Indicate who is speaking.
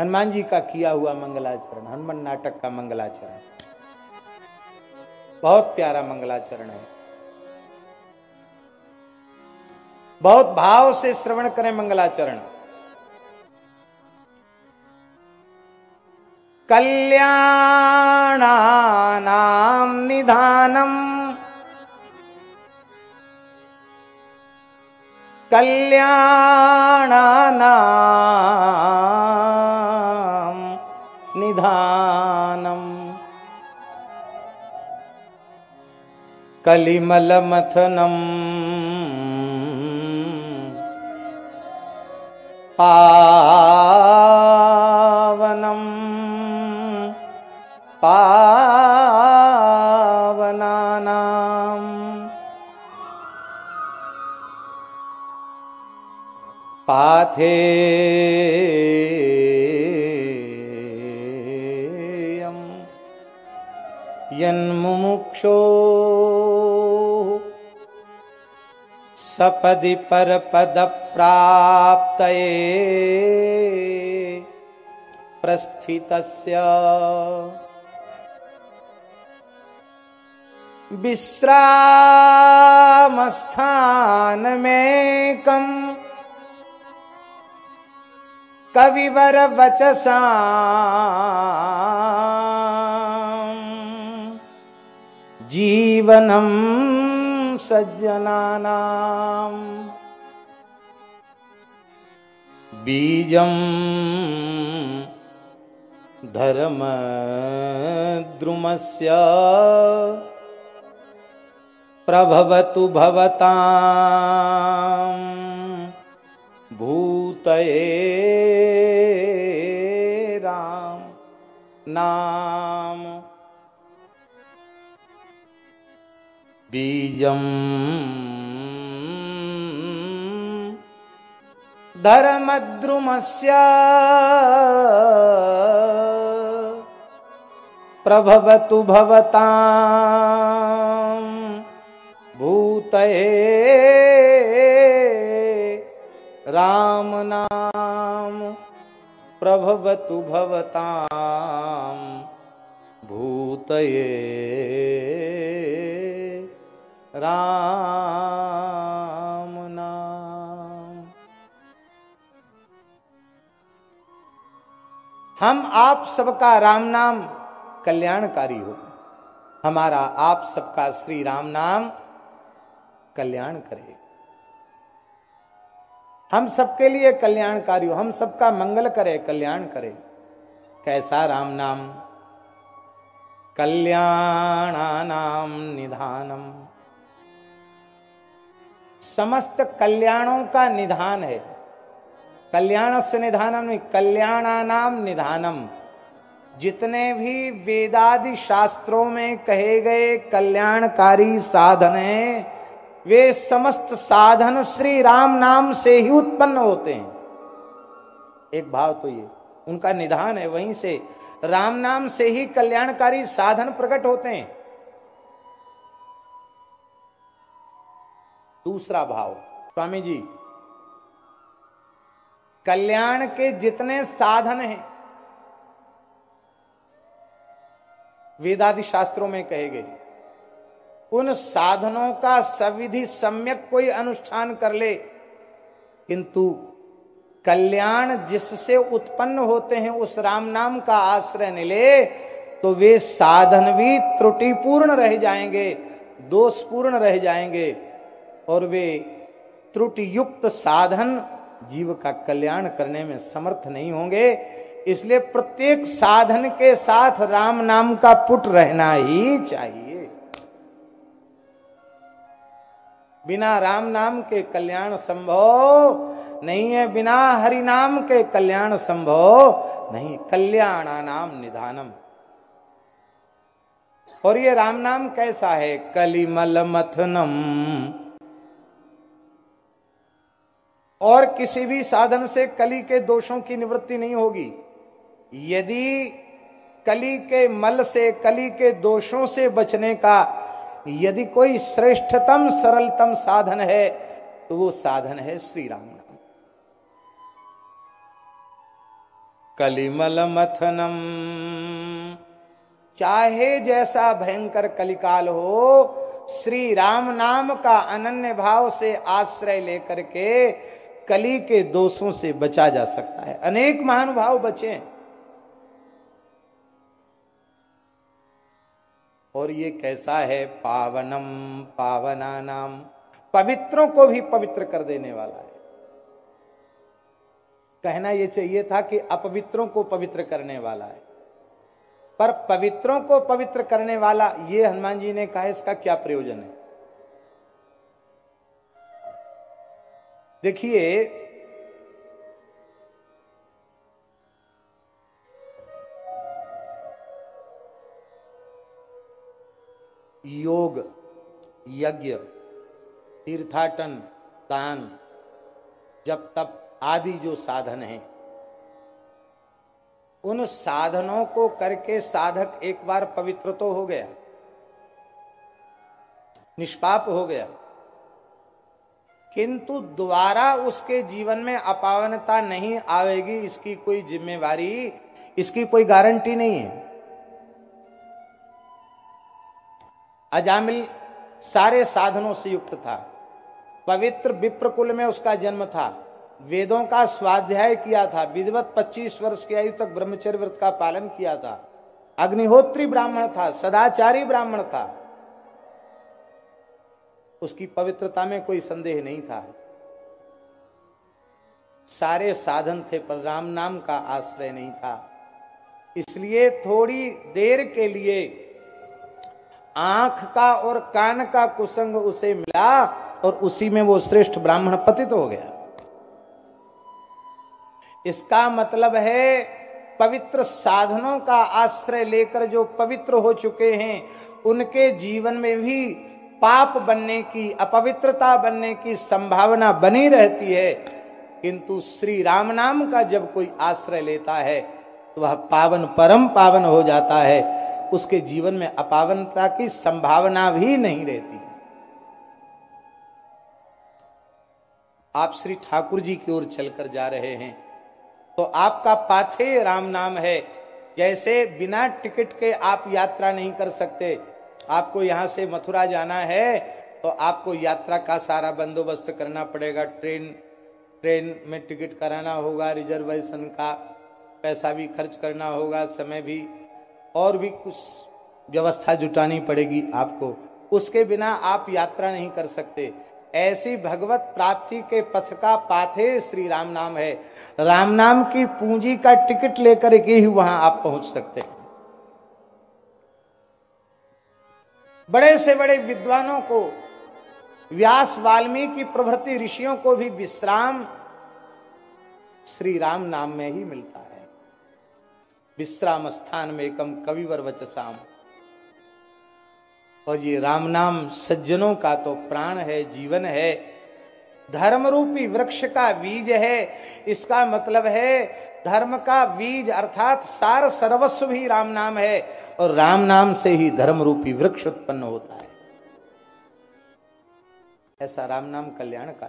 Speaker 1: हनुमान जी का किया हुआ मंगलाचरण, हनुमान नाटक का मंगलाचरण। बहुत प्यारा मंगलाचरण है। बहुत भाव से श्रवण करें मंगलाचरण। कल्याणानाम निधानम कल्याणानाम निधानम कलिमलमथनम पावनम पावनानाम पाथेयम् यन्मुमुक्षो सपदि परपदप्राप्तये प्रस्थितस्य विश्रामस्थानमेकम् कविवर जीवनं सज्जनानाम्। बीजं धर्मद्रुमस्य प्रभवतु भवता भूतये राम नाम। बीजम। धर्मद्रुमस्य प्रभवतु भवताम। भूतये राम नाम प्रभवतु भवताम। भूतये राम नाम। हम आप सबका राम नाम कल्याणकारी हो। हमारा आप सबका श्री राम नाम कल्याण करे। हम सबके लिए कल्याणकारी हो। हम सबका मंगल करे, कल्याण करे। कैसा राम नाम? कल्याणानाम निधानम। समस्त कल्याणों का निधान है। कल्याण से निधानम नहीं, कल्याणानाम निधानम। जितने भी वेदादि शास्त्रों में कहे गए कल्याणकारी साधन हैं, वे समस्त साधन श्री राम नाम से ही उत्पन्न होते हैं। एक भाव तो ये, उनका निधान है, वहीं से राम नाम से ही कल्याणकारी साधन प्रकट होते हैं। दूसरा भाव। स्वामी जी, कल्याण के जितने साधन हैं वेदादि शास्त्रों में कहे गए, उन साधनों का सविधि सम्यक कोई अनुष्ठान कर ले, किंतु कल्याण जिससे उत्पन्न होते हैं, उस राम नाम का आश्रय न ले तो वे साधन भी त्रुटिपूर्ण रह जाएँगे, दोषपूर्ण रह जाएँगे। और वे त्रुटि युक्त साधन जीव का कल्याण करने में समर्थ नहीं होंगे। इसलिए प्रत्येक साधन के साथ राम नाम का पुट रहना ही चाहिए। बिना राम नाम के कल्याण संभव नहीं है, बिना हरि नाम के कल्याण संभव नहीं कल्याणा नाम निधानम। और ये राम नाम कैसा है? कलिमल मथनम। और किसी भी साधन से कली के दोषों की निवृत्ति नहीं होगी। यदि कली के मल से, कली के दोषों से बचने का यदि कोई श्रेष्ठतम, सरलतम साधन है तो वो साधन है श्री राम नाम। कलिमल मथनम। चाहे जैसा भयंकर कलिकाल हो श्री राम नाम का अनन्य भाव से आश्रय लेकर के कली के दोषों से बचा जा सकता है। अनेक महानुभाव बचे और ये कैसा है? पावनम पावना नाम पवित्रों को भी पवित्र कर देने वाला है। कहना यह चाहिए था कि अपवित्रों को पवित्र करने वाला है। पर पवित्रों को पवित्र करने वाला, ये हनुमान जी ने कहा, इसका क्या प्रयोजन है? देखिए, योग, यज्ञ, तीर्थाटन, दान जब तब आदि जो साधन हैं, उन साधनों को करके साधक एक बार पवित्र तो हो गया, निष्पाप हो गया। किंतु द्वारा उसके जीवन में अपावनता नहीं आवेगी, इसकी कोई जिम्मेवारी, इसकी कोई गारंटी नहीं है। अजामिल सारे साधनों से युक्त था। पवित्र विप्रकुल में उसका जन्म था। वेदों का स्वाध्याय किया था। विधवत 25 वर्ष की आयु तक ब्रह्मचर्य व्रत का पालन किया था। अग्निहोत्री ब्राह्मण था। सदाचारी ब्राह्मण था। उसकी पवित्रता में कोई संदेह नहीं था। सारे साधन थे, पर राम नाम का आश्रय नहीं था। इसलिए थोड़ी देर के लिए आँख का और कान का कुसंग उसे मिला और उसी में वो श्रेष्ठ ब्राह्मण पतित हो गया। इसका मतलब है, पवित्र साधनों का आश्रय लेकर जो पवित्र हो चुके हैं, उनके जीवन में भी पाप बनने की, अपवित्रता बनने की संभावना बनी रहती है। किंतु श्री राम नाम का जब कोई आश्रय लेता है तो वह पावन परम पावन हो जाता है। उसके जीवन में अपावनता की संभावना भी नहीं रहती। आप श्री ठाकुर जी की ओर चलकर जा रहे हैं तो आपका पाथे राम नाम है। जैसे बिना टिकट के आप यात्रा नहीं कर सकते। आपको यहाँ से मथुरा जाना है तो आपको यात्रा का सारा बंदोबस्त करना पड़ेगा। ट्रेन ट्रेन में टिकट कराना होगा, रिजर्वेशन का पैसा भी खर्च करना होगा, समय भी, और भी कुछ व्यवस्था जुटानी पड़ेगी आपको। उसके बिना आप यात्रा नहीं कर सकते। ऐसी भगवत प्राप्ति के पथ का पाथे श्री राम नाम है। राम नाम की पूंजी का टिकट लेकर के ही वहाँ आप पहुँच सकते बड़े से बड़े विद्वानों को, व्यास वाल्मीकि प्रभृति ऋषियों को भी विश्राम श्री राम नाम में ही मिलता है। विश्राम स्थान में एकम कविवर वचसाम। और ये राम नाम सज्जनों का तो प्राण है, जीवन है। धर्म रूपी वृक्ष का बीज है। इसका मतलब है, धर्म का बीज अर्थात सार सर्वस्व भी राम नाम है, और राम नाम से ही धर्म रूपी वृक्ष उत्पन्न होता है। ऐसा राम नाम कल्याण का